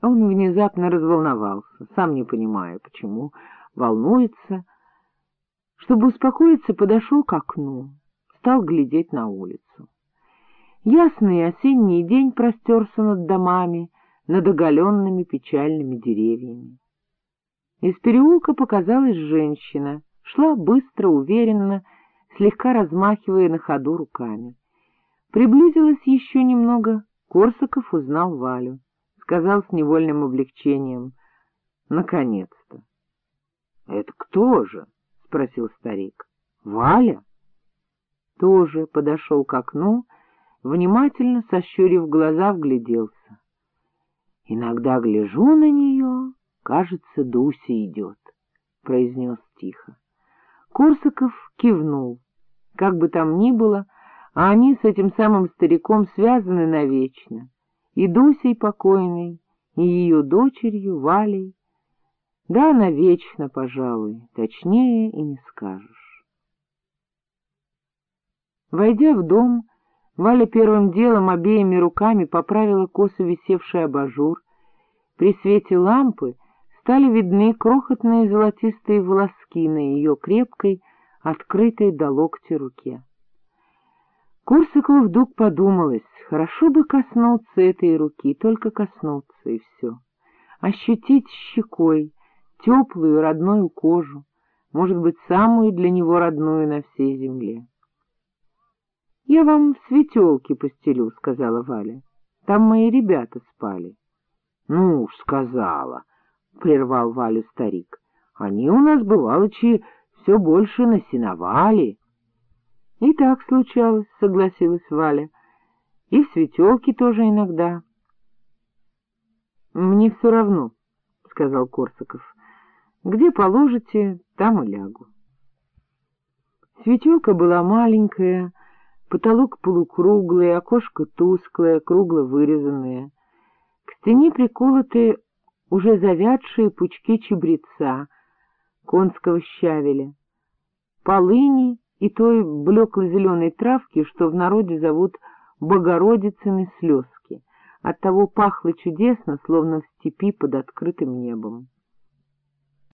Он внезапно разволновался, сам не понимая, почему, волнуется. Чтобы успокоиться, подошел к окну, стал глядеть на улицу. Ясный осенний день простерся над домами, над оголенными печальными деревьями. Из переулка показалась женщина, шла быстро, уверенно, слегка размахивая на ходу руками. Приблизилась еще немного, Корсаков узнал Валю, сказал с невольным облегчением. — Наконец-то! — Это кто же? — спросил старик. — Валя? Тоже подошел к окну, внимательно, сощурив глаза, вгляделся. Иногда гляжу на нее, кажется, Дуся идет, — произнес тихо. Корсаков кивнул. Как бы там ни было, а они с этим самым стариком связаны навечно, и Дусей покойной, и ее дочерью Валей. Да, навечно, пожалуй, точнее и не скажешь. Войдя в дом, Валя первым делом обеими руками поправила косо висевший абажур. При свете лампы стали видны крохотные золотистые волоски на ее крепкой, открытой до локтя руке. Корсакову вдруг подумалось, хорошо бы коснуться этой руки, только коснуться, и все. Ощутить щекой теплую родную кожу, может быть, самую для него родную на всей земле. — Я вам светелки постелю, — сказала Валя. — Там мои ребята спали. — Ну уж, сказала, — прервал Валю старик. — Они у нас, бывалочи, все больше насиновали. — И так случалось, — согласилась Валя. — И в светелки тоже иногда. — Мне все равно, — сказал Корсаков. — Где положите, там и лягу. Светелка была маленькая, Потолок полукруглый, окошко тусклое, кругло вырезанное. К стене приколоты уже завядшие пучки чебреца, конского щавеля, полыни и той блекло-зеленой травки, что в народе зовут Богородицыны слезки. Оттого пахло чудесно, словно в степи под открытым небом.